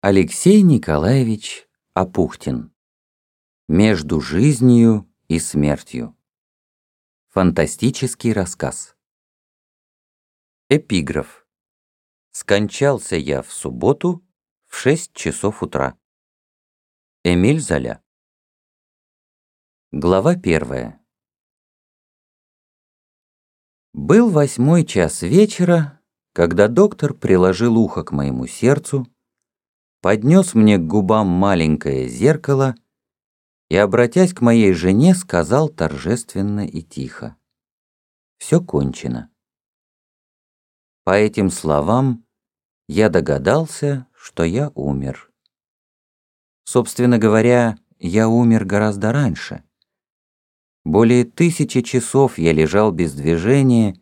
Алексей Николаевич Апухтин. Между жизнью и смертью. Фантастический рассказ. Эпиграф. Скончался я в субботу в 6 часов утра. Эмиль Золя. Глава первая. Был восьмой час вечера, когда доктор приложил ухо к моему сердцу, поднес мне к губам маленькое зеркало и, обратясь к моей жене, сказал торжественно и тихо. «Все кончено». По этим словам я догадался, что я умер. Собственно говоря, я умер гораздо раньше. Более тысячи часов я лежал без движения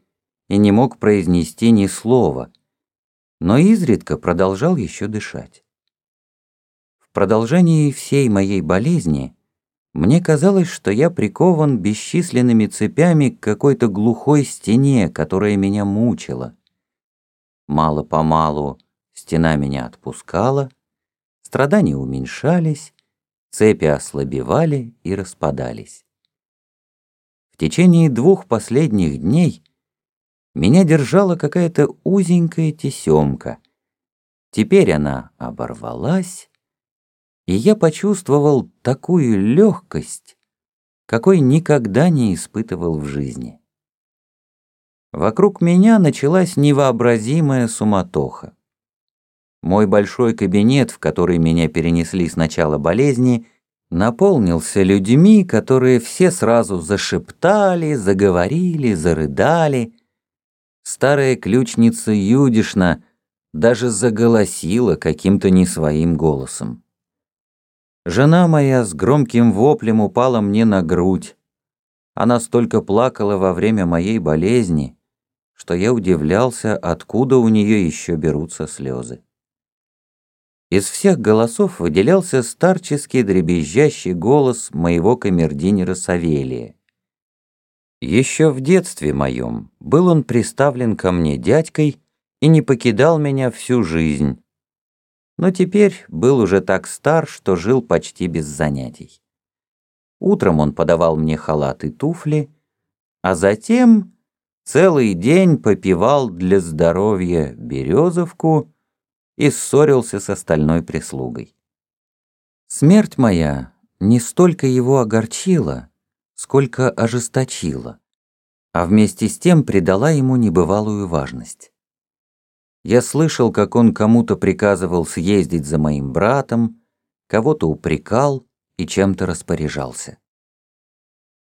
и не мог произнести ни слова, но изредка продолжал еще дышать продолжении всей моей болезни мне казалось, что я прикован бесчисленными цепями к какой-то глухой стене, которая меня мучила. Мало-помалу стена меня отпускала, страдания уменьшались, цепи ослабевали и распадались. В течение двух последних дней меня держала какая-то узенькая тесемка. Теперь она оборвалась, и я почувствовал такую легкость, какой никогда не испытывал в жизни. Вокруг меня началась невообразимая суматоха. Мой большой кабинет, в который меня перенесли с начала болезни, наполнился людьми, которые все сразу зашептали, заговорили, зарыдали. Старая ключница Юдишна даже заголосила каким-то не своим голосом. Жена моя с громким воплем упала мне на грудь. Она столько плакала во время моей болезни, что я удивлялся, откуда у нее еще берутся слезы. Из всех голосов выделялся старческий дребезжащий голос моего камердинера Савелия. Еще в детстве моем был он приставлен ко мне дядькой и не покидал меня всю жизнь, но теперь был уже так стар, что жил почти без занятий. Утром он подавал мне халат и туфли, а затем целый день попивал для здоровья березовку и ссорился с остальной прислугой. Смерть моя не столько его огорчила, сколько ожесточила, а вместе с тем придала ему небывалую важность. Я слышал, как он кому-то приказывал съездить за моим братом, кого-то упрекал и чем-то распоряжался.